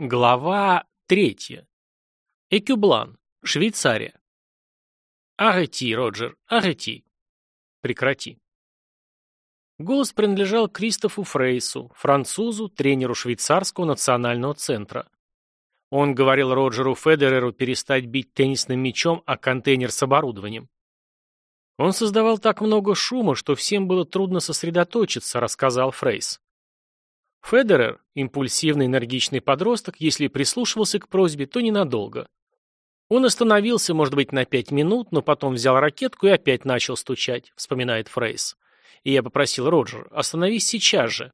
Глава третья. Экюблан, Швейцария. Арети, Роджер, арети. Прекрати. Голос принадлежал Кристофу Фрейсу, французу, тренеру швейцарского национального центра. Он говорил Роджеру Федереру перестать бить теннисным мячом о контейнер с оборудованием. Он создавал так много шума, что всем было трудно сосредоточиться, рассказал Фрейс. Федерер, импульсивный энергичный подросток, если прислушивался к просьбе, то ненадолго. Он остановился, может быть, на пять минут, но потом взял ракетку и опять начал стучать, вспоминает Фрейс. И я попросил Роджер, остановись сейчас же.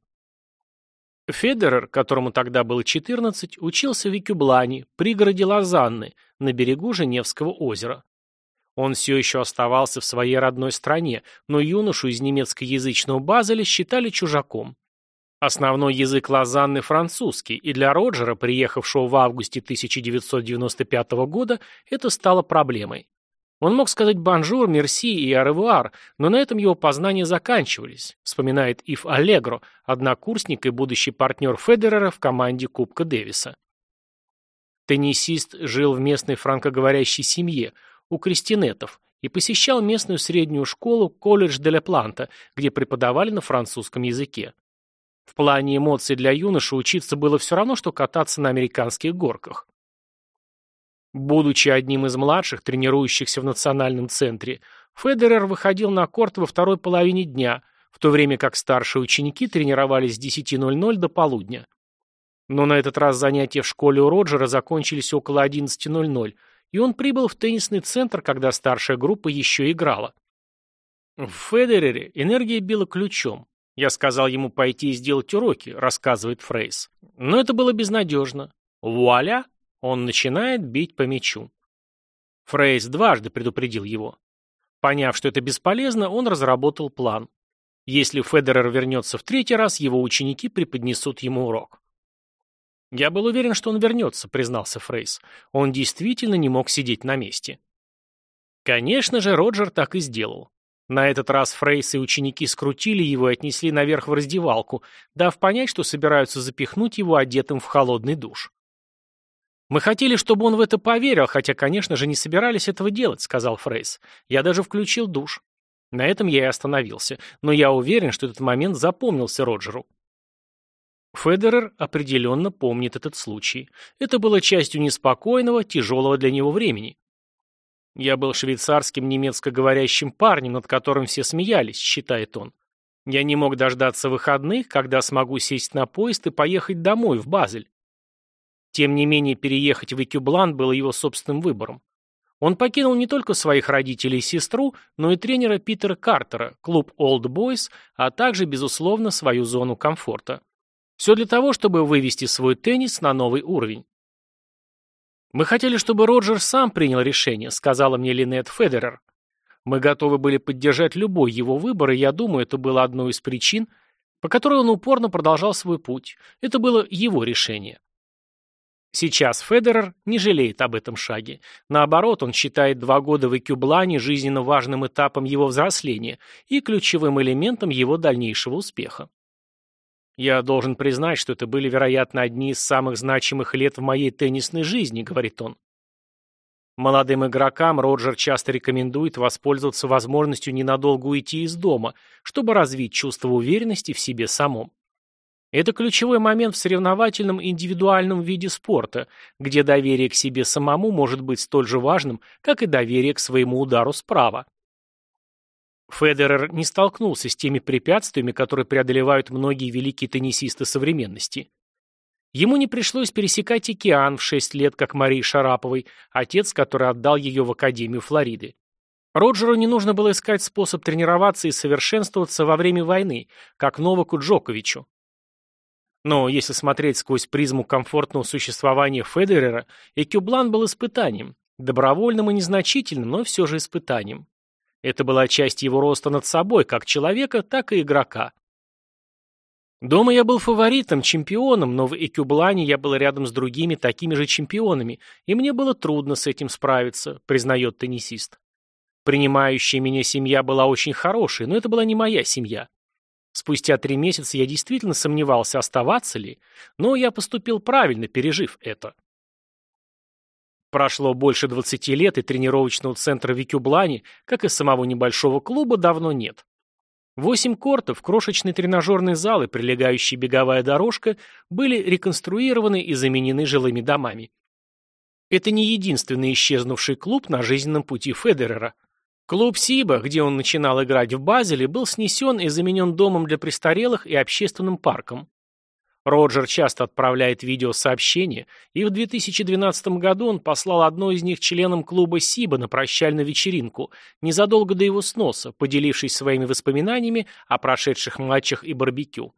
Федерер, которому тогда было 14, учился в Викюблане, пригороде Лозанны, на берегу Женевского озера. Он все еще оставался в своей родной стране, но юношу из немецкоязычного Базеля считали чужаком. Основной язык Лозанны французский, и для Роджера, приехавшего в августе 1995 года, это стало проблемой. Он мог сказать «bonjour», «merci» и «au revoir», но на этом его познания заканчивались, вспоминает Ив Аллегро, однокурсник и будущий партнер Федерера в команде Кубка Дэвиса. Теннисист жил в местной франкоговорящей семье, у крестинетов, и посещал местную среднюю школу Collège de la Planta, где преподавали на французском языке. В плане эмоций для юноши учиться было все равно, что кататься на американских горках. Будучи одним из младших, тренирующихся в национальном центре, Федерер выходил на корт во второй половине дня, в то время как старшие ученики тренировались с 10.00 до полудня. Но на этот раз занятия в школе у Роджера закончились около 11.00, и он прибыл в теннисный центр, когда старшая группа еще играла. В Федерере энергия била ключом. Я сказал ему пойти и сделать уроки, рассказывает Фрейс. Но это было безнадежно. Вуаля! Он начинает бить по мячу. Фрейс дважды предупредил его. Поняв, что это бесполезно, он разработал план. Если Федерер вернется в третий раз, его ученики преподнесут ему урок. «Я был уверен, что он вернется», — признался Фрейс. Он действительно не мог сидеть на месте. Конечно же, Роджер так и сделал. На этот раз Фрейс и ученики скрутили его и отнесли наверх в раздевалку, дав понять, что собираются запихнуть его одетым в холодный душ. «Мы хотели, чтобы он в это поверил, хотя, конечно же, не собирались этого делать», — сказал Фрейс. «Я даже включил душ». На этом я и остановился, но я уверен, что этот момент запомнился Роджеру. Федерер определенно помнит этот случай. Это было частью неспокойного, тяжелого для него времени. Я был швейцарским немецкоговорящим парнем, над которым все смеялись, считает он. Я не мог дождаться выходных, когда смогу сесть на поезд и поехать домой, в Базель. Тем не менее, переехать в Экюблан было его собственным выбором. Он покинул не только своих родителей и сестру, но и тренера Питера Картера, клуб Old Boys, а также, безусловно, свою зону комфорта. Все для того, чтобы вывести свой теннис на новый уровень. «Мы хотели, чтобы Роджер сам принял решение», — сказала мне Линет Федерер. «Мы готовы были поддержать любой его выбор, и я думаю, это было одной из причин, по которой он упорно продолжал свой путь. Это было его решение». Сейчас Федерер не жалеет об этом шаге. Наоборот, он считает два года в Экюблане жизненно важным этапом его взросления и ключевым элементом его дальнейшего успеха. «Я должен признать, что это были, вероятно, одни из самых значимых лет в моей теннисной жизни», — говорит он. Молодым игрокам Роджер часто рекомендует воспользоваться возможностью ненадолго уйти из дома, чтобы развить чувство уверенности в себе самом. Это ключевой момент в соревновательном индивидуальном виде спорта, где доверие к себе самому может быть столь же важным, как и доверие к своему удару справа. Федерер не столкнулся с теми препятствиями, которые преодолевают многие великие теннисисты современности. Ему не пришлось пересекать океан в 6 лет, как Марии Шараповой, отец, который отдал ее в Академию Флориды. Роджеру не нужно было искать способ тренироваться и совершенствоваться во время войны, как Новаку Джоковичу. Но если смотреть сквозь призму комфортного существования Федерера, Экюблан был испытанием, добровольным и незначительным, но все же испытанием. Это была часть его роста над собой, как человека, так и игрока. Дома я был фаворитом, чемпионом, но в Экюблане я был рядом с другими такими же чемпионами, и мне было трудно с этим справиться, признает теннисист. Принимающая меня семья была очень хорошей, но это была не моя семья. Спустя три месяца я действительно сомневался, оставаться ли, но я поступил правильно, пережив это. Прошло больше 20 лет, и тренировочного центра в Икюблане, как и самого небольшого клуба, давно нет. Восемь кортов, крошечный тренажерный зал и прилегающая беговая дорожка были реконструированы и заменены жилыми домами. Это не единственный исчезнувший клуб на жизненном пути Федерера. Клуб Сиба, где он начинал играть в Базеле, был снесен и заменен домом для престарелых и общественным парком. Роджер часто отправляет видеосообщения, и в 2012 году он послал одно из них членам клуба Сиба на прощальную вечеринку, незадолго до его сноса, поделившись своими воспоминаниями о прошедших матчах и барбекю.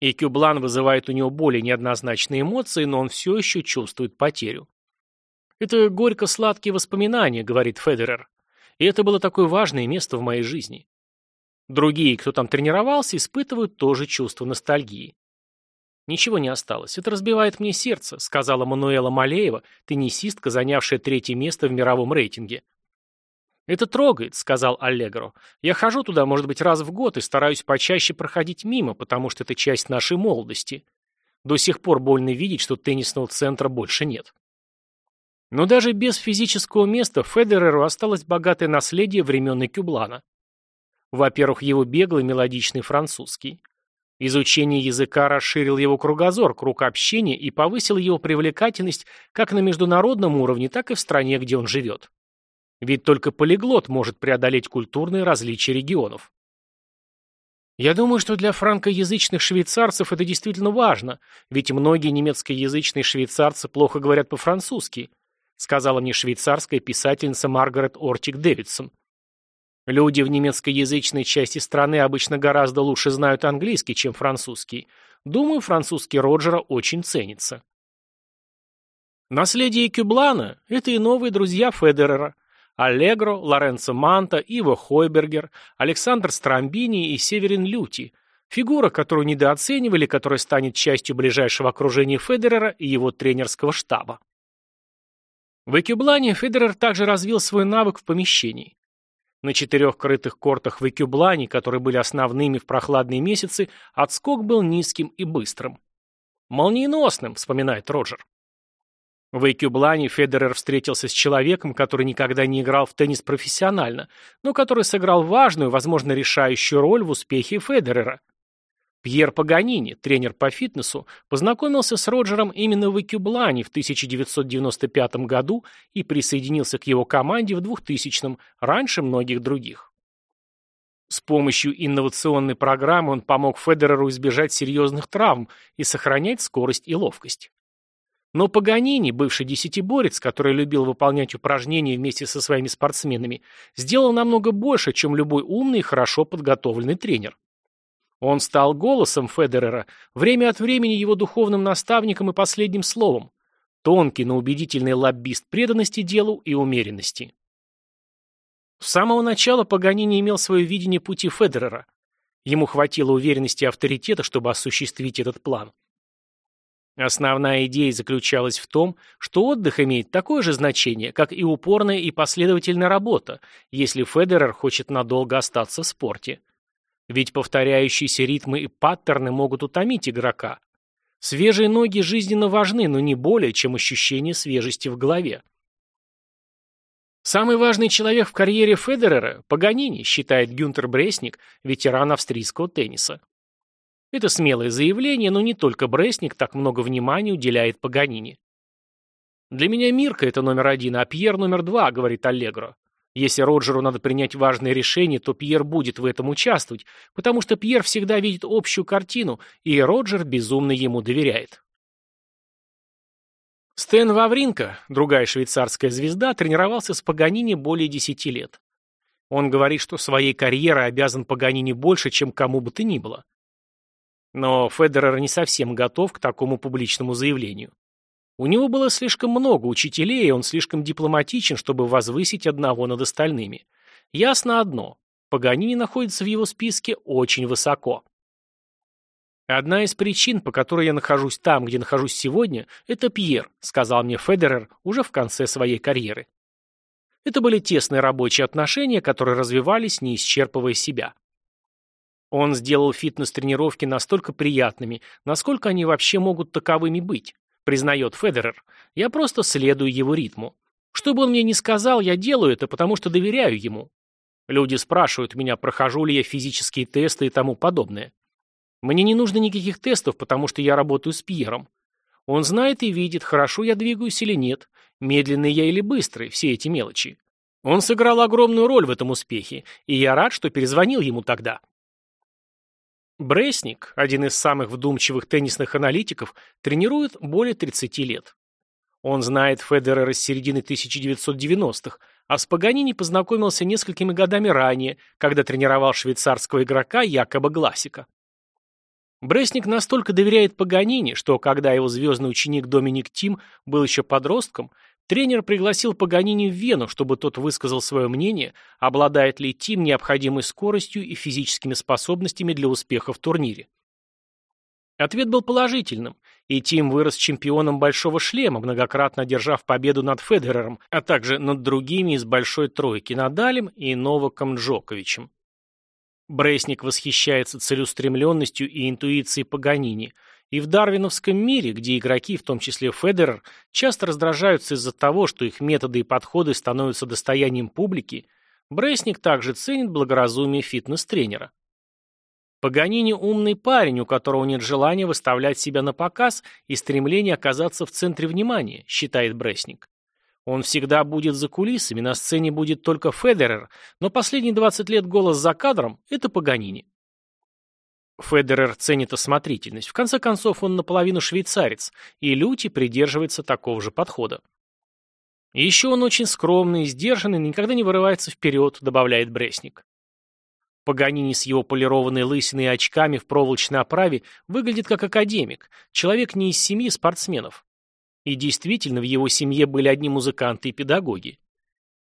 И Кюблан вызывает у него более неоднозначные эмоции, но он все еще чувствует потерю. «Это горько-сладкие воспоминания», — говорит Федерер. «И это было такое важное место в моей жизни. Другие, кто там тренировался, испытывают тоже чувство ностальгии. «Ничего не осталось. Это разбивает мне сердце», — сказала Мануэла Малеева, теннисистка, занявшая третье место в мировом рейтинге. «Это трогает», — сказал Аллегро. «Я хожу туда, может быть, раз в год и стараюсь почаще проходить мимо, потому что это часть нашей молодости. До сих пор больно видеть, что теннисного центра больше нет». Но даже без физического места Федереру осталось богатое наследие времен Кюблана. Во-первых, его беглый мелодичный французский. Изучение языка расширил его кругозор, круг общения и повысил его привлекательность как на международном уровне, так и в стране, где он живет. Ведь только полиглот может преодолеть культурные различия регионов. Я думаю, что для франкоязычных швейцарцев это действительно важно, ведь многие немецкоязычные швейцарцы плохо говорят по-французски, сказала мне швейцарская писательница Маргарет Ортик Дэвидсон. Люди в немецкоязычной части страны обычно гораздо лучше знают английский, чем французский. Думаю, французский Роджера очень ценится. Наследие Кюблана – это и новые друзья Федерера. Аллегро, Лоренцо Манта, Иво Хойбергер, Александр Страмбини и Северин Люти. Фигура, которую недооценивали, которая станет частью ближайшего окружения Федерера и его тренерского штаба. В Экюблане Федерер также развил свой навык в помещении. На четырех крытых кортах в Экюблане, которые были основными в прохладные месяцы, отскок был низким и быстрым. «Молниеносным», — вспоминает Роджер. В Экюблане Федерер встретился с человеком, который никогда не играл в теннис профессионально, но который сыграл важную, возможно, решающую роль в успехе Федерера. Пьер Паганини, тренер по фитнесу, познакомился с Роджером именно в Экюблане в 1995 году и присоединился к его команде в 2000-м, раньше многих других. С помощью инновационной программы он помог Федереру избежать серьезных травм и сохранять скорость и ловкость. Но Паганини, бывший десятиборец, который любил выполнять упражнения вместе со своими спортсменами, сделал намного больше, чем любой умный и хорошо подготовленный тренер. Он стал голосом Федерера, время от времени его духовным наставником и последним словом. Тонкий, но убедительный лоббист преданности делу и умеренности. С самого начала Паганини имел свое видение пути Федерера. Ему хватило уверенности и авторитета, чтобы осуществить этот план. Основная идея заключалась в том, что отдых имеет такое же значение, как и упорная и последовательная работа, если Федерер хочет надолго остаться в спорте. Ведь повторяющиеся ритмы и паттерны могут утомить игрока. Свежие ноги жизненно важны, но не более, чем ощущение свежести в голове. Самый важный человек в карьере Федерера – Паганини, считает Гюнтер Бресник, ветеран австрийского тенниса. Это смелое заявление, но не только Бресник так много внимания уделяет Паганини. «Для меня Мирка – это номер один, а Пьер – номер два», – говорит Аллегро. Если Роджеру надо принять важное решение, то Пьер будет в этом участвовать, потому что Пьер всегда видит общую картину, и Роджер безумно ему доверяет. Стэн Вавринко, другая швейцарская звезда, тренировался с Паганини более десяти лет. Он говорит, что своей карьерой обязан Паганини больше, чем кому бы то ни было. Но Федерер не совсем готов к такому публичному заявлению. У него было слишком много учителей, и он слишком дипломатичен, чтобы возвысить одного над остальными. Ясно одно. Паганини находится в его списке очень высоко. «Одна из причин, по которой я нахожусь там, где нахожусь сегодня, это Пьер», сказал мне Федерер уже в конце своей карьеры. Это были тесные рабочие отношения, которые развивались, не исчерпывая себя. Он сделал фитнес-тренировки настолько приятными, насколько они вообще могут таковыми быть, признает Федерер. Я просто следую его ритму. Что бы он мне ни сказал, я делаю это, потому что доверяю ему. Люди спрашивают меня, прохожу ли я физические тесты и тому подобное. Мне не нужно никаких тестов, потому что я работаю с Пьером. Он знает и видит, хорошо я двигаюсь или нет, медленный я или быстрый, все эти мелочи. Он сыграл огромную роль в этом успехе, и я рад, что перезвонил ему тогда. Бресник, один из самых вдумчивых теннисных аналитиков, тренирует более 30 лет. Он знает Федерера с середины 1990-х, а с Паганини познакомился несколькими годами ранее, когда тренировал швейцарского игрока Якоба Гласика. Бресник настолько доверяет Паганини, что когда его звездный ученик Доминик Тим был еще подростком, тренер пригласил Паганини в Вену, чтобы тот высказал свое мнение, обладает ли Тим необходимой скоростью и физическими способностями для успеха в турнире. Ответ был положительным, и Тим вырос чемпионом «Большого шлема», многократно одержав победу над Федерером, а также над другими из «Большой тройки» Надалем и Новаком Джоковичем. Бресник восхищается целеустремленностью и интуицией Паганини. И в дарвиновском мире, где игроки, в том числе Федерер, часто раздражаются из-за того, что их методы и подходы становятся достоянием публики, Бресник также ценит благоразумие фитнес-тренера. Паганини умный парень, у которого нет желания выставлять себя на показ и стремления оказаться в центре внимания, считает Бресник. Он всегда будет за кулисами, на сцене будет только Федерер, но последние 20 лет голос за кадром – это Паганини. Федерер ценит осмотрительность. В конце концов, он наполовину швейцарец, и Люти придерживается такого же подхода. И еще он очень скромный, сдержанный, никогда не вырывается вперед, добавляет Бресник. Паганини с его полированной лысиной и очками в проволочной оправе выглядит как академик, человек не из семьи спортсменов. И действительно, в его семье были одни музыканты и педагоги.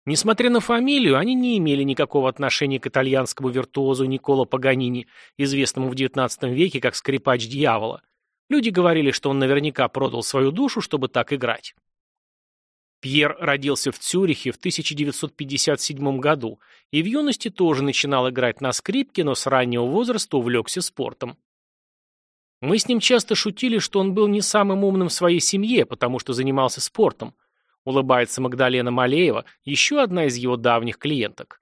Несмотря на фамилию, они не имели никакого отношения к итальянскому виртуозу Николо Паганини, известному в XIX веке как скрипач дьявола. Люди говорили, что он наверняка продал свою душу, чтобы так играть. Пьер родился в Цюрихе в 1957 году и в юности тоже начинал играть на скрипке, но с раннего возраста увлекся спортом. Мы с ним часто шутили, что он был не самым умным в своей семье, потому что занимался спортом. Улыбается Магдалена Малеева, еще одна из его давних клиенток.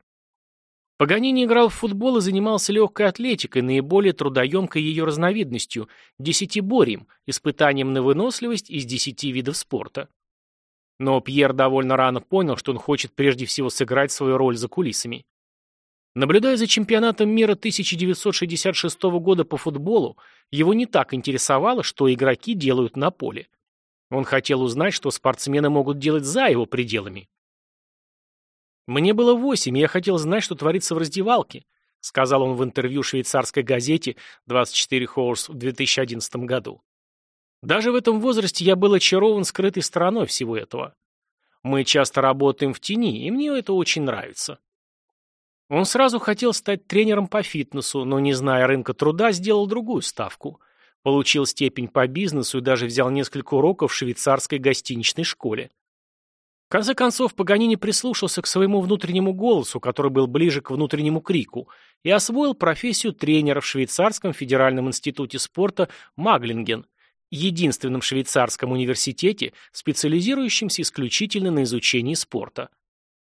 Паганини играл в футбол и занимался легкой атлетикой, наиболее трудоемкой ее разновидностью – десятиборьем, испытанием на выносливость из десяти видов спорта. Но Пьер довольно рано понял, что он хочет прежде всего сыграть свою роль за кулисами. Наблюдая за чемпионатом мира 1966 года по футболу, его не так интересовало, что игроки делают на поле. Он хотел узнать, что спортсмены могут делать за его пределами. «Мне было восемь, и я хотел знать, что творится в раздевалке», сказал он в интервью швейцарской газете 24 Hours в 2011 году. «Даже в этом возрасте я был очарован скрытой стороной всего этого. Мы часто работаем в тени, и мне это очень нравится. Он сразу хотел стать тренером по фитнесу, но, не зная рынка труда, сделал другую ставку. Получил степень по бизнесу и даже взял несколько уроков в швейцарской гостиничной школе. В конце концов, Паганини прислушался к своему внутреннему голосу, который был ближе к внутреннему крику, и освоил профессию тренера в Швейцарском федеральном институте спорта Маглинген, единственном швейцарском университете, специализирующемся исключительно на изучении спорта.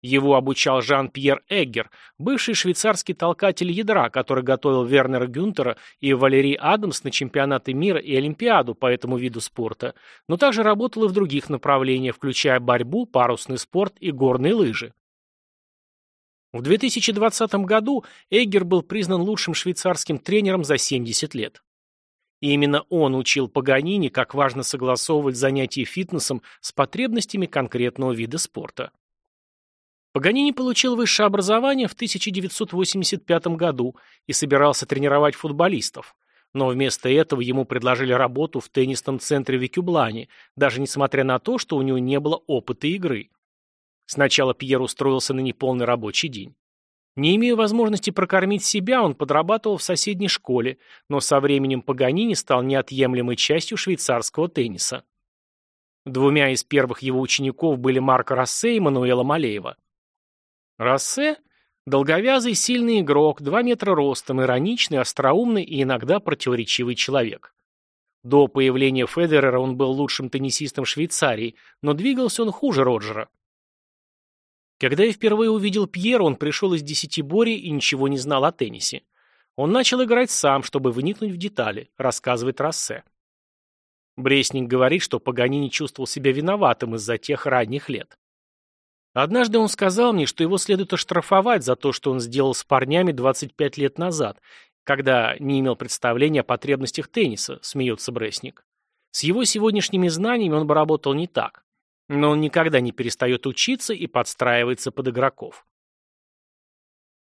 Его обучал Жан-Пьер Эггер, бывший швейцарский толкатель ядра, который готовил Вернера Гюнтера и Валерий Адамс на чемпионаты мира и Олимпиаду по этому виду спорта, но также работал и в других направлениях, включая борьбу, парусный спорт и горные лыжи. В 2020 году Эггер был признан лучшим швейцарским тренером за 70 лет. И именно он учил Паганини, как важно согласовывать занятия фитнесом с потребностями конкретного вида спорта. Паганини получил высшее образование в 1985 году и собирался тренировать футболистов. Но вместо этого ему предложили работу в теннисном центре в Викюблане, даже несмотря на то, что у него не было опыта игры. Сначала Пьер устроился на неполный рабочий день. Не имея возможности прокормить себя, он подрабатывал в соседней школе, но со временем Паганини стал неотъемлемой частью швейцарского тенниса. Двумя из первых его учеников были Марко Рассе и Мануэла Малеева. Рассе? Долговязый, сильный игрок, 2 метра ростом, ироничный, остроумный и иногда противоречивый человек. До появления Федерера он был лучшим теннисистом Швейцарии, но двигался он хуже Роджера. Когда я впервые увидел Пьера, он пришел из десятиборья и ничего не знал о теннисе. Он начал играть сам, чтобы вникнуть в детали, рассказывает Рассе. Бресник говорит, что Паганини чувствовал себя виноватым из-за тех ранних лет. Однажды он сказал мне, что его следует оштрафовать за то, что он сделал с парнями 25 лет назад, когда не имел представления о потребностях тенниса, смеется Бресник. С его сегодняшними знаниями он бы работал не так. Но он никогда не перестает учиться и подстраивается под игроков.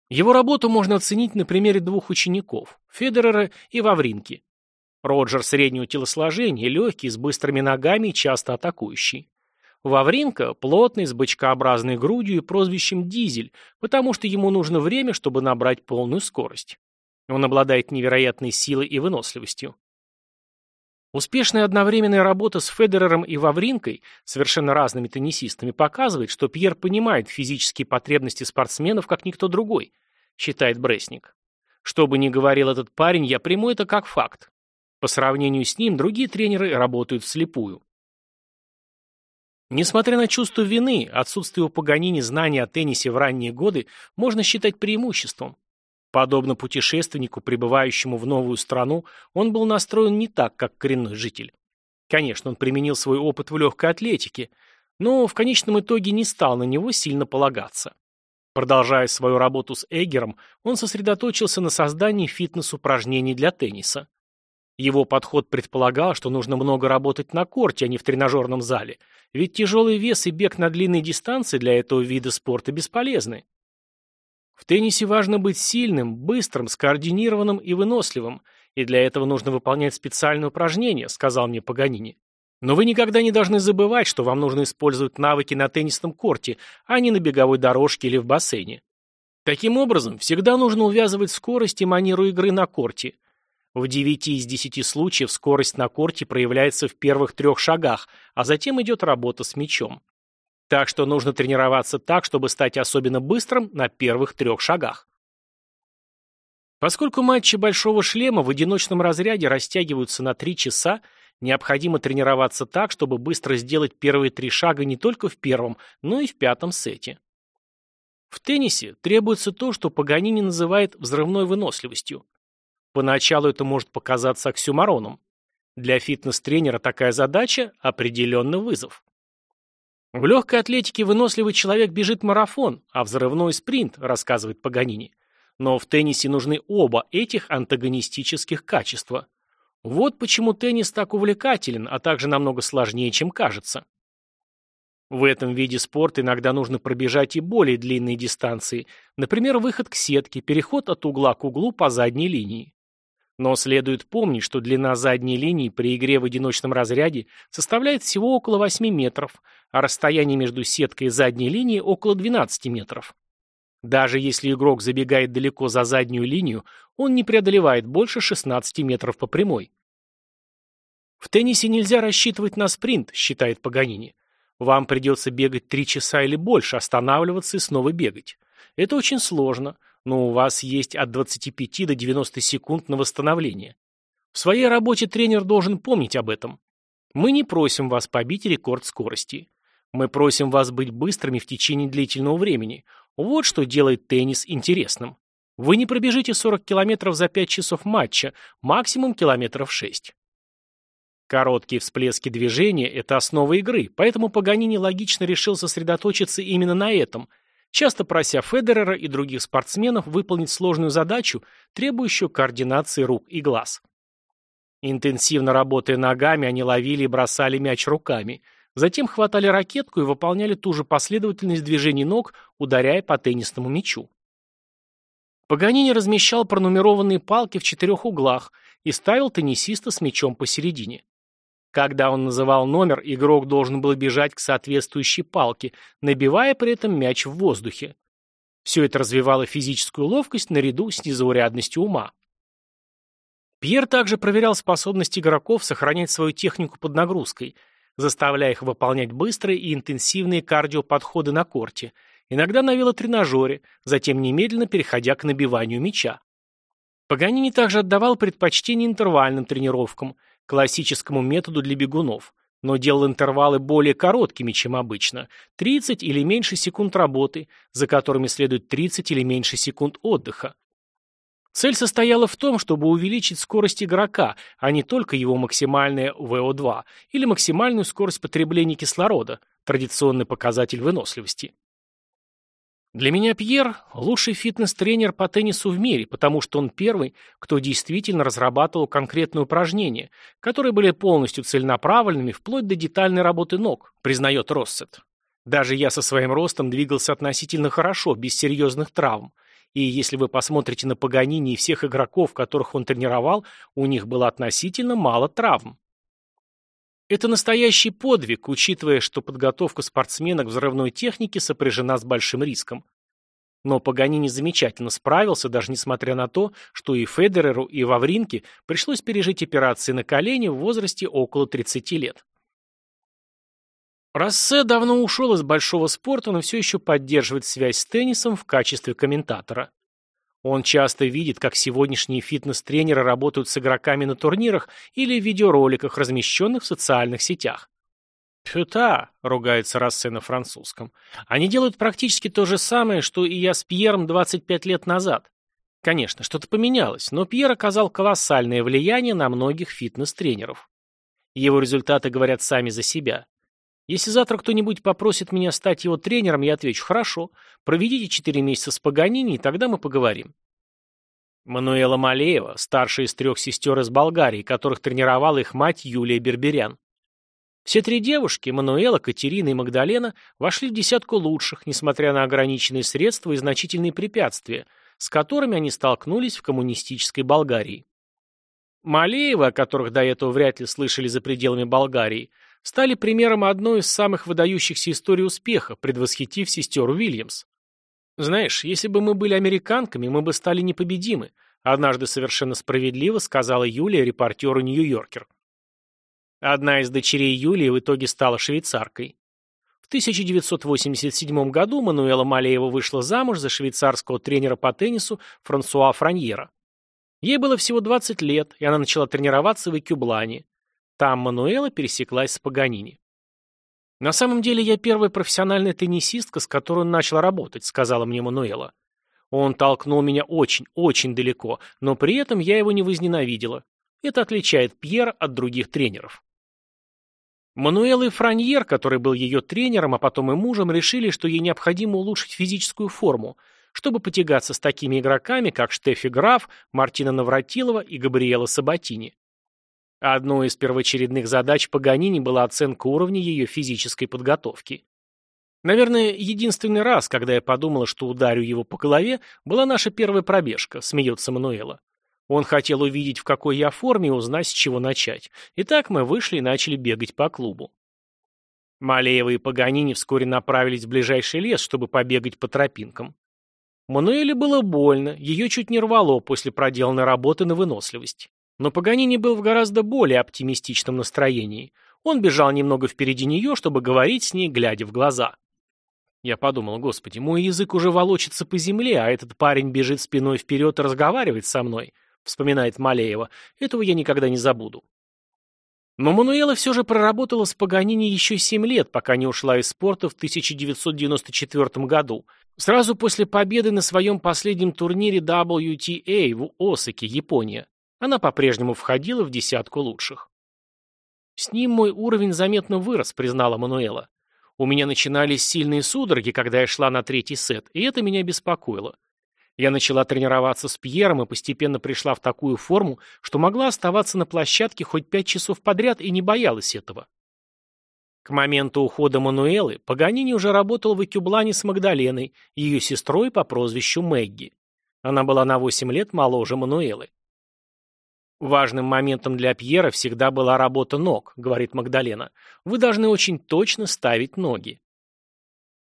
Его работу можно оценить на примере двух учеников – Федерера и Вавринки. Роджер среднего телосложения, легкий, с быстрыми ногами и часто атакующий. Вавринка плотный, с бычкообразной грудью и прозвищем «Дизель», потому что ему нужно время, чтобы набрать полную скорость. Он обладает невероятной силой и выносливостью. Успешная одновременная работа с Федерером и Вавринкой, совершенно разными теннисистами, показывает, что Пьер понимает физические потребности спортсменов, как никто другой, считает Бресник. Что бы ни говорил этот парень, я приму это как факт. По сравнению с ним, другие тренеры работают вслепую. Несмотря на чувство вины, отсутствие у Паганини знаний о теннисе в ранние годы можно считать преимуществом. Подобно путешественнику, прибывающему в новую страну, он был настроен не так, как коренной житель. Конечно, он применил свой опыт в легкой атлетике, но в конечном итоге не стал на него сильно полагаться. Продолжая свою работу с Эггером, он сосредоточился на создании фитнес-упражнений для тенниса. Его подход предполагал, что нужно много работать на корте, а не в тренажерном зале, ведь тяжелый вес и бег на длинные дистанции для этого вида спорта бесполезны. В теннисе важно быть сильным, быстрым, скоординированным и выносливым, и для этого нужно выполнять специальные упражнения, сказал мне Паганини. Но вы никогда не должны забывать, что вам нужно использовать навыки на теннисном корте, а не на беговой дорожке или в бассейне. Таким образом, всегда нужно увязывать скорость и манеру игры на корте. В 9 из 10 случаев скорость на корте проявляется в первых трех шагах, а затем идет работа с мячом. Так что нужно тренироваться так, чтобы стать особенно быстрым на первых трех шагах. Поскольку матчи большого шлема в одиночном разряде растягиваются на три часа, необходимо тренироваться так, чтобы быстро сделать первые три шага не только в первом, но и в пятом сете. В теннисе требуется то, что Паганини называет взрывной выносливостью. Поначалу это может показаться оксюмароном. Для фитнес-тренера такая задача – определенный вызов. В легкой атлетике выносливый человек бежит марафон, а взрывной спринт, рассказывает Паганини. Но в теннисе нужны оба этих антагонистических качества. Вот почему теннис так увлекателен, а также намного сложнее, чем кажется. В этом виде спорта иногда нужно пробежать и более длинные дистанции, например, выход к сетке, переход от угла к углу по задней линии. Но следует помнить, что длина задней линии при игре в одиночном разряде составляет всего около 8 метров, а расстояние между сеткой и задней линией около 12 метров. Даже если игрок забегает далеко за заднюю линию, он не преодолевает больше 16 метров по прямой. В теннисе нельзя рассчитывать на спринт, считает Паганини. Вам придется бегать 3 часа или больше, останавливаться и снова бегать. Это очень сложно, но у вас есть от 25 до 90 секунд на восстановление. В своей работе тренер должен помнить об этом. Мы не просим вас побить рекорд скорости. Мы просим вас быть быстрыми в течение длительного времени. Вот что делает теннис интересным. Вы не пробежите 40 километров за 5 часов матча, максимум километров 6. Короткие всплески движения – это основа игры, поэтому Паганини логично решил сосредоточиться именно на этом – часто прося Федерера и других спортсменов выполнить сложную задачу, требующую координации рук и глаз. Интенсивно работая ногами, они ловили и бросали мяч руками, затем хватали ракетку и выполняли ту же последовательность движений ног, ударяя по теннисному мячу. Паганини размещал пронумерованные палки в четырех углах и ставил теннисиста с мячом посередине. Когда он называл номер, игрок должен был бежать к соответствующей палке, набивая при этом мяч в воздухе. Все это развивало физическую ловкость наряду с незаурядностью ума. Пьер также проверял способность игроков сохранять свою технику под нагрузкой, заставляя их выполнять быстрые и интенсивные кардиоподходы на корте, иногда на велотренажере, затем немедленно переходя к набиванию мяча. Паганини также отдавал предпочтение интервальным тренировкам, классическому методу для бегунов, но делал интервалы более короткими, чем обычно, 30 или меньше секунд работы, за которыми следует 30 или меньше секунд отдыха. Цель состояла в том, чтобы увеличить скорость игрока, а не только его максимальное ВО2 или максимальную скорость потребления кислорода, традиционный показатель выносливости. Для меня Пьер – лучший фитнес-тренер по теннису в мире, потому что он первый, кто действительно разрабатывал конкретные упражнения, которые были полностью целенаправленными вплоть до детальной работы ног, признает Россет. Даже я со своим ростом двигался относительно хорошо, без серьезных травм. И если вы посмотрите на Паганини и всех игроков, которых он тренировал, у них было относительно мало травм. Это настоящий подвиг, учитывая, что подготовка спортсмена к взрывной технике сопряжена с большим риском. Но Паганини замечательно справился, даже несмотря на то, что и Федереру, и Вавринке пришлось пережить операции на колени в возрасте около 30 лет. Рассе давно ушел из большого спорта, но все еще поддерживает связь с теннисом в качестве комментатора. Он часто видит, как сегодняшние фитнес-тренеры работают с игроками на турнирах или в видеороликах, размещенных в социальных сетях. «Пюта», — ругается Рассе на французском. «Они делают практически то же самое, что и я с Пьером 25 лет назад. Конечно, что-то поменялось, но Пьер оказал колоссальное влияние на многих фитнес-тренеров. Его результаты говорят сами за себя. Если завтра кто-нибудь попросит меня стать его тренером, я отвечу «хорошо, проведите четыре месяца с Паганини, и тогда мы поговорим». Мануэла Малеева, старшая из трех сестер из Болгарии, которых тренировала их мать Юлия Берберян. Все три девушки, Мануэла, Катерина и Магдалена, вошли в десятку лучших, несмотря на ограниченные средства и значительные препятствия, с которыми они столкнулись в коммунистической Болгарии. Малеевы, о которых до этого вряд ли слышали за пределами Болгарии, стали примером одной из самых выдающихся историй успеха, предвосхитив сестер Уильямс. «Знаешь, если бы мы были американками, мы бы стали непобедимы», однажды совершенно справедливо сказала Юлия репортеру «Нью-Йоркер». Одна из дочерей Юлии в итоге стала швейцаркой. В 1987 году Мануэла Малеева вышла замуж за швейцарского тренера по теннису Франсуа Франьера. Ей было всего 20 лет, и она начала тренироваться в Экюблане. Там Мануэла пересеклась с Паганини. «На самом деле я первая профессиональная теннисистка, с которой он начал работать», сказала мне Мануэла. «Он толкнул меня очень, очень далеко, но при этом я его не возненавидела. Это отличает Пьера от других тренеров». Мануэла и Франьер, который был ее тренером, а потом и мужем, решили, что ей необходимо улучшить физическую форму, чтобы потягаться с такими игроками, как Штефи Граф, Мартина Навратилова и Габриэла Сабатини. Одной из первоочередных задач Паганини была оценка уровня ее физической подготовки. Наверное, единственный раз, когда я подумала, что ударю его по голове, была наша первая пробежка, смеется Мануэла. Он хотел увидеть, в какой я форме, и узнать, с чего начать. Итак, мы вышли и начали бегать по клубу. Малеева и Паганини вскоре направились в ближайший лес, чтобы побегать по тропинкам. Мануэле было больно, ее чуть не рвало после проделанной работы на выносливость. Но Паганини был в гораздо более оптимистичном настроении. Он бежал немного впереди нее, чтобы говорить с ней, глядя в глаза. Я подумал, господи, мой язык уже волочится по земле, а этот парень бежит спиной вперед и разговаривает со мной, вспоминает Малеева. Этого я никогда не забуду. Но Мануэла все же проработала с Паганини еще семь лет, пока не ушла из спорта в 1994 году, сразу после победы на своем последнем турнире WTA в Осаке, Япония. Она по-прежнему входила в десятку лучших. «С ним мой уровень заметно вырос», — признала Мануэла. «У меня начинались сильные судороги, когда я шла на третий сет, и это меня беспокоило. Я начала тренироваться с Пьером и постепенно пришла в такую форму, что могла оставаться на площадке хоть пять часов подряд и не боялась этого». К моменту ухода Мануэлы Паганини уже работал в Экюблане с Магдаленой, ее сестрой по прозвищу Мэгги. Она была на 8 лет моложе Мануэлы. «Важным моментом для Пьера всегда была работа ног», — говорит Магдалена. «Вы должны очень точно ставить ноги».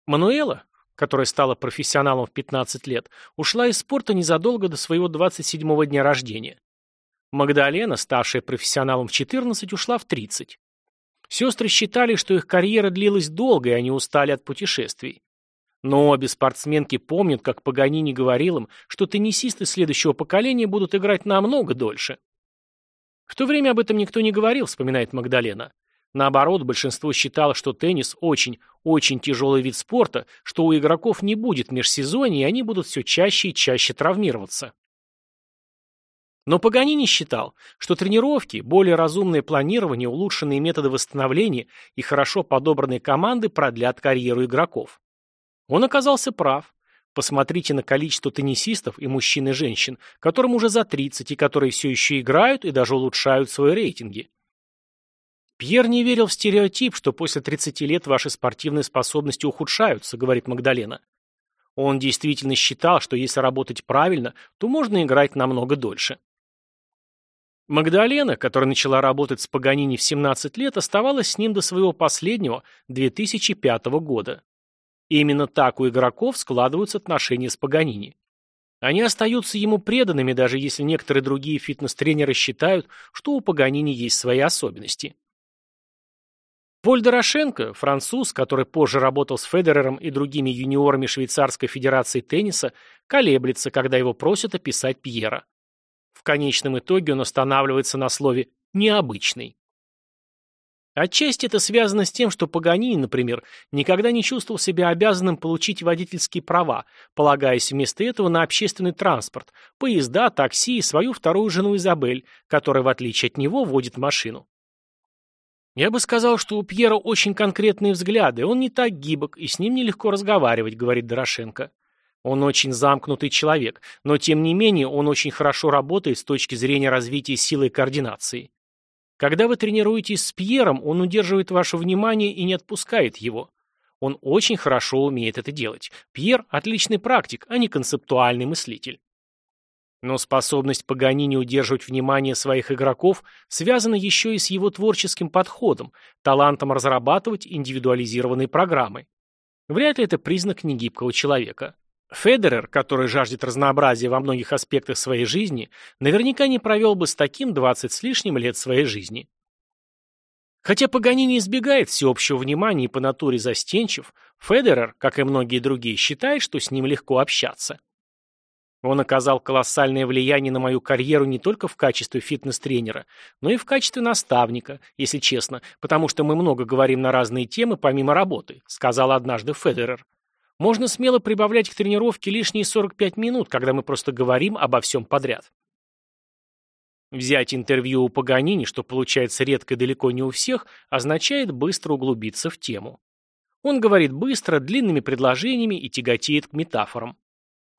Мануэла, которая стала профессионалом в 15 лет, ушла из спорта незадолго до своего 27-го дня рождения. Магдалена, ставшая профессионалом в 14, ушла в 30. Сестры считали, что их карьера длилась долго, и они устали от путешествий. Но обе спортсменки помнят, как Паганини говорил им, что теннисисты следующего поколения будут играть намного дольше. В то время об этом никто не говорил, вспоминает Магдалена. Наоборот, большинство считало, что теннис очень, очень тяжелый вид спорта, что у игроков не будет межсезонья, и они будут все чаще и чаще травмироваться. Но Паганини считал, что тренировки, более разумное планирование, улучшенные методы восстановления и хорошо подобранные команды продлят карьеру игроков. Он оказался прав. Посмотрите на количество теннисистов и мужчин и женщин, которым уже за 30 и которые все еще играют и даже улучшают свои рейтинги. Пьер не верил в стереотип, что после 30 лет ваши спортивные способности ухудшаются, говорит Магдалена. Он действительно считал, что если работать правильно, то можно играть намного дольше. Магдалена, которая начала работать с Паганини в 17 лет, оставалась с ним до своего последнего, 2005 года. И именно так у игроков складываются отношения с Паганини. Они остаются ему преданными, даже если некоторые другие фитнес-тренеры считают, что у Паганини есть свои особенности. Поль Дорошенко, француз, который позже работал с Федерером и другими юниорами Швейцарской Федерации тенниса, колеблется, когда его просят описать Пьера. В конечном итоге он останавливается на слове «необычный». Отчасти это связано с тем, что Паганини, например, никогда не чувствовал себя обязанным получить водительские права, полагаясь вместо этого на общественный транспорт, поезда, такси и свою вторую жену Изабель, которая, в отличие от него, водит машину. Я бы сказал, что у Пьера очень конкретные взгляды, он не так гибок, и с ним нелегко разговаривать, говорит Дорошенко. Он очень замкнутый человек, но тем не менее он очень хорошо работает с точки зрения развития силы и координации. Когда вы тренируетесь с Пьером, он удерживает ваше внимание и не отпускает его. Он очень хорошо умеет это делать. Пьер – отличный практик, а не концептуальный мыслитель. Но способность Паганини удерживать внимание своих игроков связана еще и с его творческим подходом, талантом разрабатывать индивидуализированные программы. Вряд ли это признак негибкого человека. Федерер, который жаждет разнообразия во многих аспектах своей жизни, наверняка не провел бы с таким 20 с лишним лет своей жизни. Хотя Паганини избегает всеобщего внимания и по натуре застенчив, Федерер, как и многие другие, считает, что с ним легко общаться. Он оказал колоссальное влияние на мою карьеру не только в качестве фитнес-тренера, но и в качестве наставника, если честно, потому что мы много говорим на разные темы помимо работы, сказал однажды Федерер. Можно смело прибавлять к тренировке лишние 45 минут, когда мы просто говорим обо всем подряд. Взять интервью у Паганини, что получается редко и далеко не у всех, означает быстро углубиться в тему. Он говорит быстро, длинными предложениями и тяготеет к метафорам.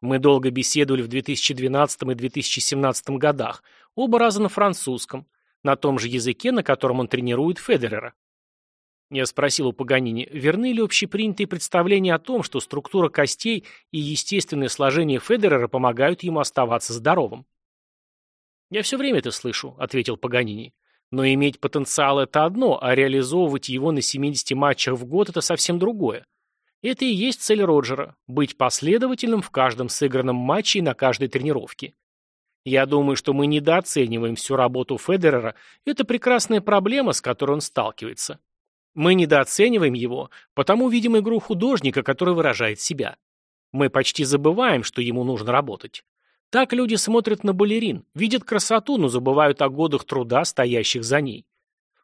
Мы долго беседовали в 2012 и 2017 годах, оба раза на французском, на том же языке, на котором он тренирует Федерера. Я спросил у Паганини, верны ли общепринятые представления о том, что структура костей и естественное сложение Федерера помогают ему оставаться здоровым. «Я все время это слышу», — ответил Паганини. «Но иметь потенциал — это одно, а реализовывать его на 70 матчах в год — это совсем другое. Это и есть цель Роджера – быть последовательным в каждом сыгранном матче и на каждой тренировке. Я думаю, что мы недооцениваем всю работу Федерера, это прекрасная проблема, с которой он сталкивается. Мы недооцениваем его, потому видим игру художника, который выражает себя. Мы почти забываем, что ему нужно работать. Так люди смотрят на балерин, видят красоту, но забывают о годах труда, стоящих за ней.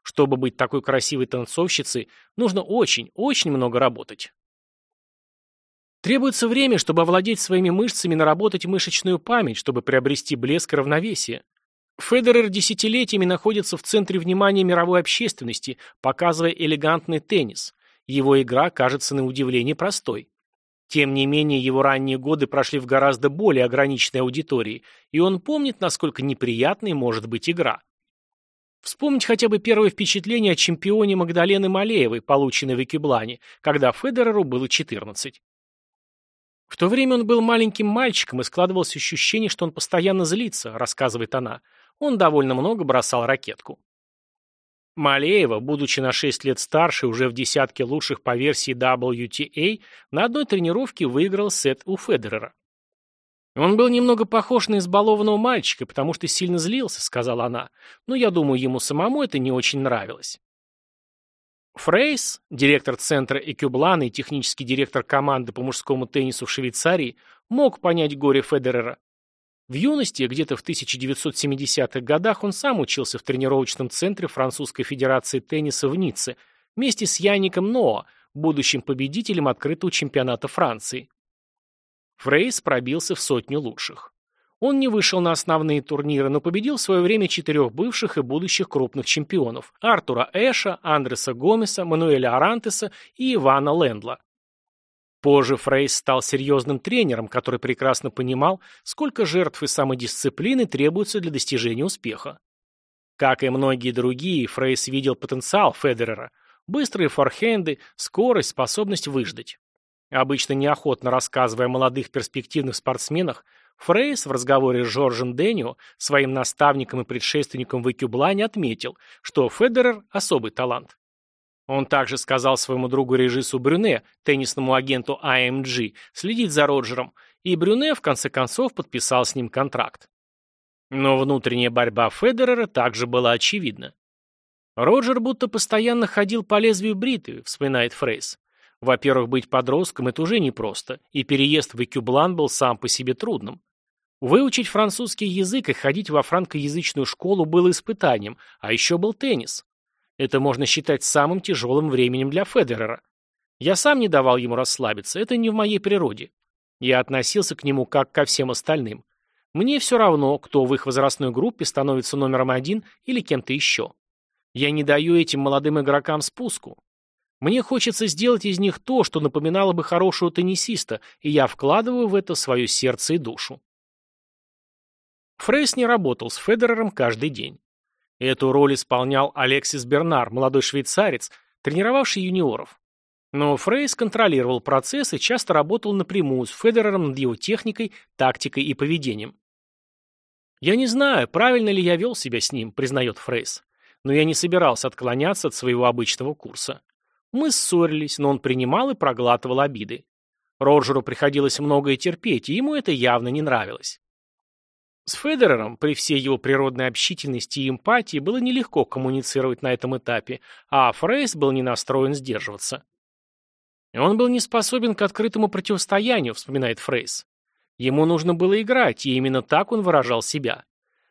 Чтобы быть такой красивой танцовщицей, нужно очень, очень много работать. Требуется время, чтобы овладеть своими мышцами, наработать мышечную память, чтобы приобрести блеск и равновесие. Федерер десятилетиями находится в центре внимания мировой общественности, показывая элегантный теннис. Его игра кажется на удивление простой. Тем не менее, его ранние годы прошли в гораздо более ограниченной аудитории, и он помнит, насколько неприятной может быть игра. Вспомнить хотя бы первое впечатление о чемпионе Магдалены Малеевой, полученной в Экюблане, когда Федереру было 14. В то время он был маленьким мальчиком и складывалось ощущение, что он постоянно злится, рассказывает она. Он довольно много бросал ракетку. Малеева, будучи на 6 лет старше, уже в десятке лучших по версии WTA, на одной тренировке выиграл сет у Федерера. «Он был немного похож на избалованного мальчика, потому что сильно злился», — сказала она. «Но я думаю, ему самому это не очень нравилось». Фрейс, директор центра Экюблана и технический директор команды по мужскому теннису в Швейцарии, мог понять горе Федерера. В юности, где-то в 1970-х годах, он сам учился в тренировочном центре Французской Федерации тенниса в Ницце вместе с Яником Ноа, будущим победителем открытого чемпионата Франции. Фрейс пробился в сотню лучших. Он не вышел на основные турниры, но победил в свое время четырех бывших и будущих крупных чемпионов – Артура Эша, Андреса Гомеса, Мануэля Арантеса и Ивана Лендла. Позже Фрейс стал серьезным тренером, который прекрасно понимал, сколько жертв и самодисциплины требуется для достижения успеха. Как и многие другие, Фрейс видел потенциал Федерера – быстрые форхенды, скорость, способность выждать. Обычно неохотно рассказывая о молодых перспективных спортсменах, Фрейс в разговоре с Жоржем Дэнио, своим наставником и предшественником в Экюблане, отметил, что Федерер – особый талант. Он также сказал своему другу Режису Брюне, теннисному агенту AMG, а следить за Роджером, и Брюне в конце концов подписал с ним контракт. Но внутренняя борьба Федерера также была очевидна. Роджер будто постоянно ходил по лезвию бритвы, вспоминает Фрейс. Во-первых, быть подростком – это уже непросто, и переезд в Экюблан был сам по себе трудным. Выучить французский язык и ходить во франкоязычную школу было испытанием, а еще был теннис. Это можно считать самым тяжелым временем для Федерера. Я сам не давал ему расслабиться, это не в моей природе. Я относился к нему как ко всем остальным. Мне все равно, кто в их возрастной группе становится номером один или кем-то еще. Я не даю этим молодым игрокам спуску. Мне хочется сделать из них то, что напоминало бы хорошего теннисиста, и я вкладываю в это свое сердце и душу. Фрейс не работал с Федерером каждый день. Эту роль исполнял Алексис Бернар, молодой швейцарец, тренировавший юниоров. Но Фрейс контролировал процесс и часто работал напрямую с Федерером над его техникой, тактикой и поведением. «Я не знаю, правильно ли я вел себя с ним», признает Фрейс. «Но я не собирался отклоняться от своего обычного курса. Мы ссорились, но он принимал и проглатывал обиды. Роджеру приходилось многое терпеть, и ему это явно не нравилось. С Федерером, при всей его природной общительности и эмпатии, было нелегко коммуницировать на этом этапе, а Фрейс был не настроен сдерживаться. Он был не способен к открытому противостоянию, вспоминает Фрейс. Ему нужно было играть, и именно так он выражал себя.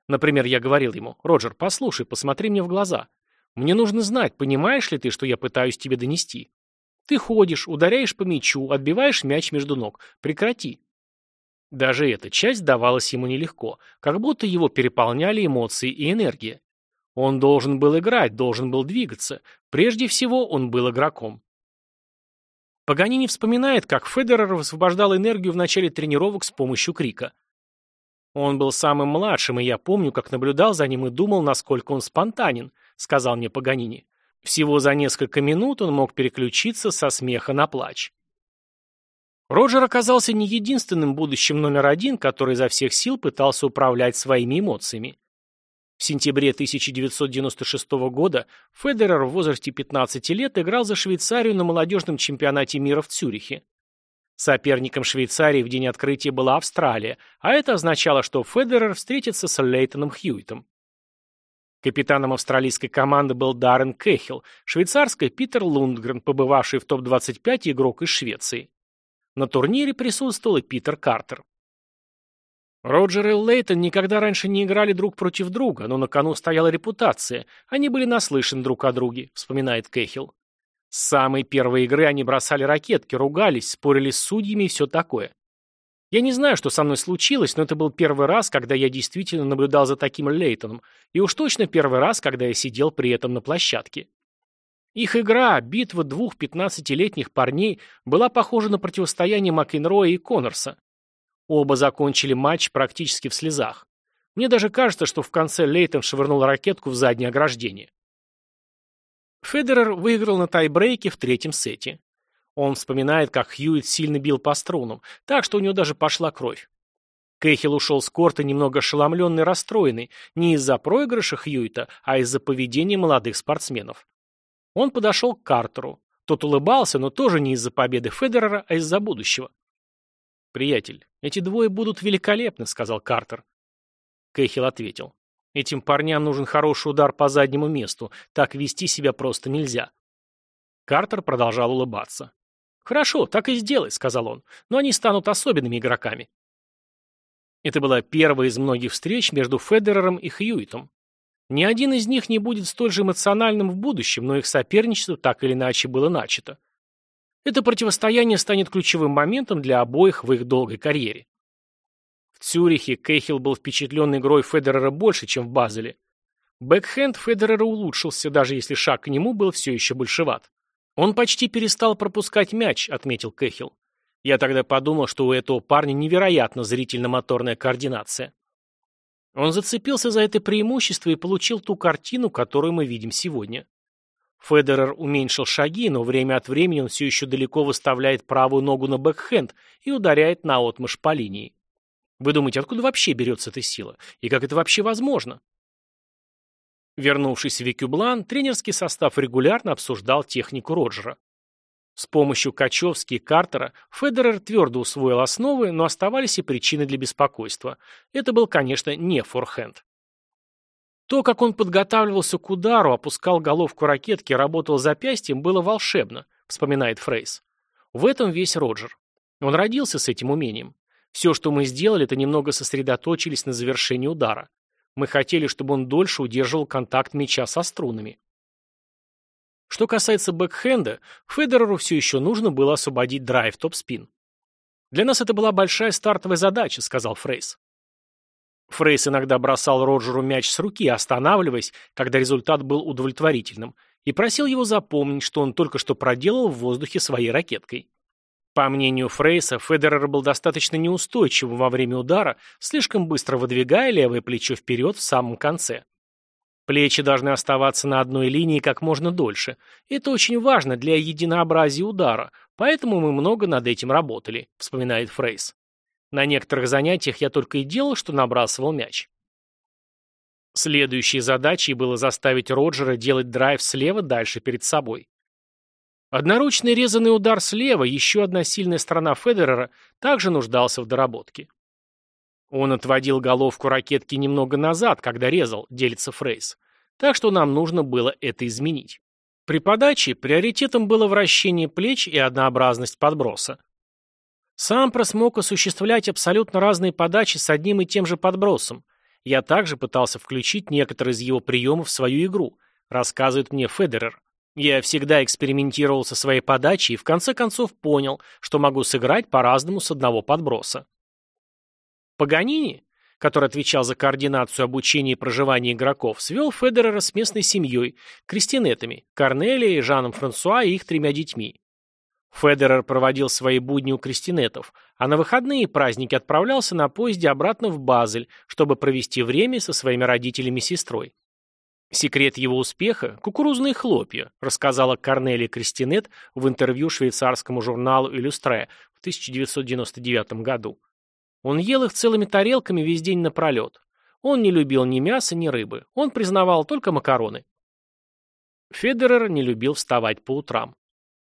Например, я говорил ему, «Роджер, послушай, посмотри мне в глаза. Мне нужно знать, понимаешь ли ты, что я пытаюсь тебе донести? Ты ходишь, ударяешь по мячу, отбиваешь мяч между ног. Прекрати. Даже эта часть давалась ему нелегко, как будто его переполняли эмоции и энергия. Он должен был играть, должен был двигаться. Прежде всего, он был игроком. Паганини вспоминает, как Федерер высвобождал энергию в начале тренировок с помощью крика. Он был самым младшим, и я помню, как наблюдал за ним и думал, насколько он спонтанен, сказал мне Паганини. Всего за несколько минут он мог переключиться со смеха на плач. Роджер оказался не единственным будущим номер один, который изо всех сил пытался управлять своими эмоциями. В сентябре 1996 года Федерер в возрасте 15 лет играл за Швейцарию на молодежном чемпионате мира в Цюрихе. Соперником Швейцарии в день открытия была Австралия, а это означало, что Федерер встретится с Лейтоном Хьюитом. Капитаном австралийской команды был Даррен Кехилл, швейцарской Питер Лундгрен, побывавший в топ-25 игрок из Швеции. На турнире присутствовал и Питер Картер. Роджер и Лейтон никогда раньше не играли друг против друга, но на кону стояла репутация. Они были наслышаны друг о друге, вспоминает Кэхилл. С самой первой игры они бросали ракетки, ругались, спорили с судьями и все такое. Я не знаю, что со мной случилось, но это был первый раз, когда я действительно наблюдал за таким Лейтоном, и уж точно первый раз, когда я сидел при этом на площадке. Их игра, битва двух пятнадцатилетних парней, была похожа на противостояние Макенроя и Коннорса. Оба закончили матч практически в слезах. Мне даже кажется, что в конце Лейтон швырнул ракетку в заднее ограждение. Федерер выиграл на тайбрейке в третьем сете. Он вспоминает, как Хьюитт сильно бил по струнам, так что у него даже пошла кровь. Кэхилл ушел с корта немного ошеломленный и расстроенный, не из-за проигрыша Хьюита, а из-за поведения молодых спортсменов. Он подошел к Картеру. Тот улыбался, но тоже не из-за победы Федерера, а из-за будущего. «Приятель, эти двое будут великолепны», — сказал Картер. Кэхилл ответил. «Этим парням нужен хороший удар по заднему месту. Так вести себя просто нельзя». Картер продолжал улыбаться. «Хорошо, так и сделай», — сказал он, — «но они станут особенными игроками». Это была первая из многих встреч между Федерером и Хьюитом. Ни один из них не будет столь же эмоциональным в будущем, но их соперничество так или иначе было начато. Это противостояние станет ключевым моментом для обоих в их долгой карьере. В Цюрихе Кейхил был впечатлен игрой Федерера больше, чем в Базеле. Бэкхенд Федерера улучшился, даже если шаг к нему был все еще большеват. «Он почти перестал пропускать мяч», — отметил Кэхилл. Я тогда подумал, что у этого парня невероятно зрительно-моторная координация. Он зацепился за это преимущество и получил ту картину, которую мы видим сегодня. Федерер уменьшил шаги, но время от времени он все еще далеко выставляет правую ногу на бэкхенд и ударяет на отмышь по линии. Вы думаете, откуда вообще берется эта сила? И как это вообще возможно? Вернувшись в Викюблан, тренерский состав регулярно обсуждал технику Роджера. С помощью Качевски и Картера Федерер твердо усвоил основы, но оставались и причины для беспокойства. Это был, конечно, не форхенд. То, как он подготавливался к удару, опускал головку ракетки и работал запястьем, было волшебно, вспоминает Фрейс. В этом весь Роджер. Он родился с этим умением. Все, что мы сделали, это немного сосредоточились на завершении удара. Мы хотели, чтобы он дольше удерживал контакт мяча со струнами. Что касается бэкхенда, Федереру все еще нужно было освободить драйв топ-спин. «Для нас это была большая стартовая задача», — сказал Фрейс. Фрейс иногда бросал Роджеру мяч с руки, останавливаясь, когда результат был удовлетворительным, и просил его запомнить, что он только что проделал в воздухе своей ракеткой. По мнению Фрейса, Федерер был достаточно неустойчивым во время удара, слишком быстро выдвигая левое плечо вперед в самом конце. Плечи должны оставаться на одной линии как можно дольше. Это очень важно для единообразия удара, поэтому мы много над этим работали, вспоминает Фрейс. На некоторых занятиях я только и делал, что набрасывал мяч. Следующей задачей было заставить Роджера делать драйв слева дальше перед собой. Одноручный резанный удар слева, еще одна сильная сторона Федерера, также нуждался в доработке. Он отводил головку ракетки немного назад, когда резал, делится Фрейс. Так что нам нужно было это изменить. При подаче приоритетом было вращение плеч и однообразность подброса. Сам смог осуществлять абсолютно разные подачи с одним и тем же подбросом. Я также пытался включить некоторые из его приемов в свою игру, рассказывает мне Федерер. Я всегда экспериментировал со своей подачей и в конце концов понял, что могу сыграть по-разному с одного подброса. Паганини, который отвечал за координацию обучения и проживания игроков, свел Федерера с местной семьей, крестинетами, Корнелией, Жаном Франсуа и их тремя детьми. Федерер проводил свои будни у крестинетов, а на выходные и праздники отправлялся на поезде обратно в Базель, чтобы провести время со своими родителями и сестрой. Секрет его успеха – кукурузные хлопья, рассказала Корнелия Кристинет в интервью швейцарскому журналу «Иллюстре» в 1999 году. Он ел их целыми тарелками весь день напролет. Он не любил ни мяса, ни рыбы. Он признавал только макароны. Федерер не любил вставать по утрам.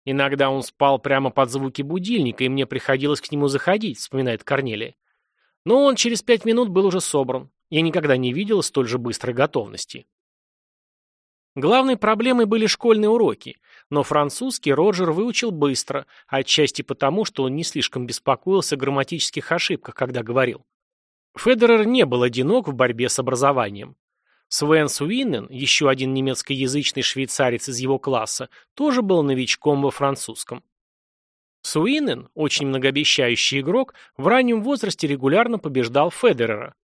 Иногда он спал прямо под звуки будильника, и мне приходилось к нему заходить, вспоминает Корнелия. Но он через пять минут был уже собран. Я никогда не видел столь же быстрой готовности. Главной проблемой были школьные уроки, но французский Роджер выучил быстро, отчасти потому, что он не слишком беспокоился о грамматических ошибках, когда говорил. Федерер не был одинок в борьбе с образованием. Свен Суиннен, еще один немецкоязычный швейцарец из его класса, тоже был новичком во французском. Суиннен, очень многообещающий игрок, в раннем возрасте регулярно побеждал Федерера.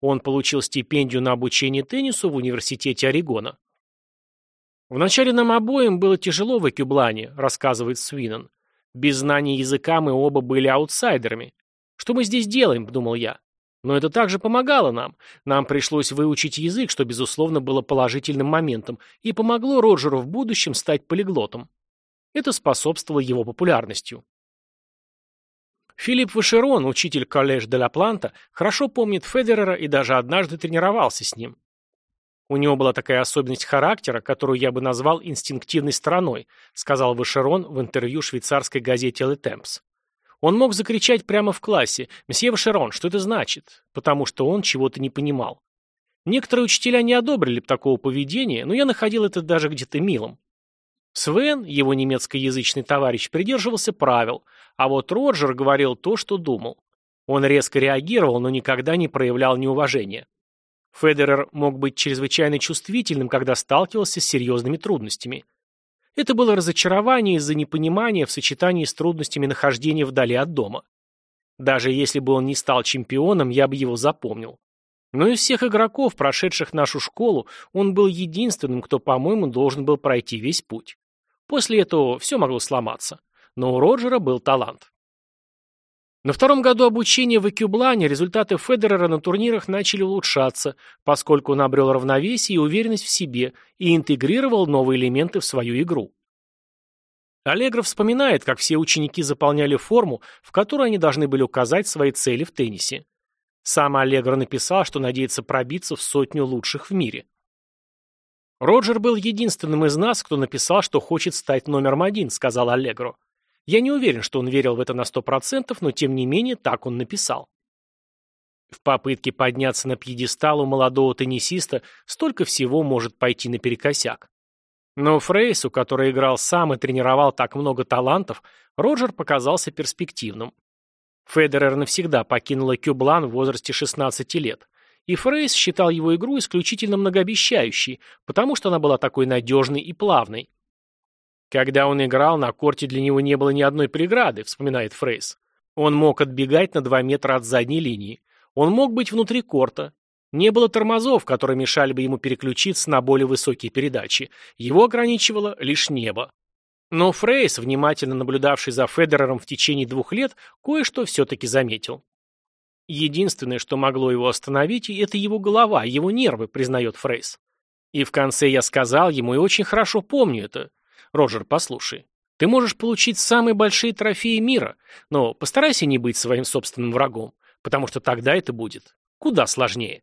Он получил стипендию на обучение теннису в университете Орегона. «Вначале нам обоим было тяжело в Экюблане», — рассказывает Свинон. «Без знания языка мы оба были аутсайдерами. Что мы здесь делаем?» — думал я. Но это также помогало нам. Нам пришлось выучить язык, что, безусловно, было положительным моментом, и помогло Роджеру в будущем стать полиглотом. Это способствовало его популярностью. Филипп Вашерон, учитель коллеж де ла Планта, хорошо помнит Федерера и даже однажды тренировался с ним. У него была такая особенность характера, которую я бы назвал инстинктивной стороной, сказал Вашерон в интервью швейцарской газете «Le Temps». Он мог закричать прямо в классе «Месье Вашерон, что это значит?» потому что он чего-то не понимал. Некоторые учителя не одобрили бы такого поведения, но я находил это даже где-то милым. Свен, его немецкоязычный товарищ, придерживался правил, а вот Роджер говорил то, что думал. Он резко реагировал, но никогда не проявлял неуважения. Федерер мог быть чрезвычайно чувствительным, когда сталкивался с серьезными трудностями. Это было разочарование из-за непонимания в сочетании с трудностями нахождения вдали от дома. Даже если бы он не стал чемпионом, я бы его запомнил. Но из всех игроков, прошедших нашу школу, он был единственным, кто, по-моему, должен был пройти весь путь. После этого все могло сломаться. Но у Роджера был талант. На втором году обучения в Экюблане результаты Федерера на турнирах начали улучшаться, поскольку он обрел равновесие и уверенность в себе и интегрировал новые элементы в свою игру. Аллегров вспоминает, как все ученики заполняли форму, в которой они должны были указать свои цели в теннисе. Сам Аллегро написал, что надеется пробиться в сотню лучших в мире. «Роджер был единственным из нас, кто написал, что хочет стать номером один», — сказал Аллегро. Я не уверен, что он верил в это на сто процентов, но тем не менее так он написал. В попытке подняться на пьедестал у молодого теннисиста столько всего может пойти наперекосяк. Но Фрейсу, который играл сам и тренировал так много талантов, Роджер показался перспективным. Федерер навсегда покинул Кюблан в возрасте 16 лет, и Фрейс считал его игру исключительно многообещающей, потому что она была такой надежной и плавной. Когда он играл, на корте для него не было ни одной преграды, вспоминает Фрейс. Он мог отбегать на 2 метра от задней линии. Он мог быть внутри корта. Не было тормозов, которые мешали бы ему переключиться на более высокие передачи. Его ограничивало лишь небо. Но Фрейс, внимательно наблюдавший за Федерером в течение двух лет, кое-что все-таки заметил. Единственное, что могло его остановить, это его голова, его нервы, признает Фрейс. И в конце я сказал ему, и очень хорошо помню это. Роджер, послушай. Ты можешь получить самые большие трофеи мира, но постарайся не быть своим собственным врагом, потому что тогда это будет куда сложнее.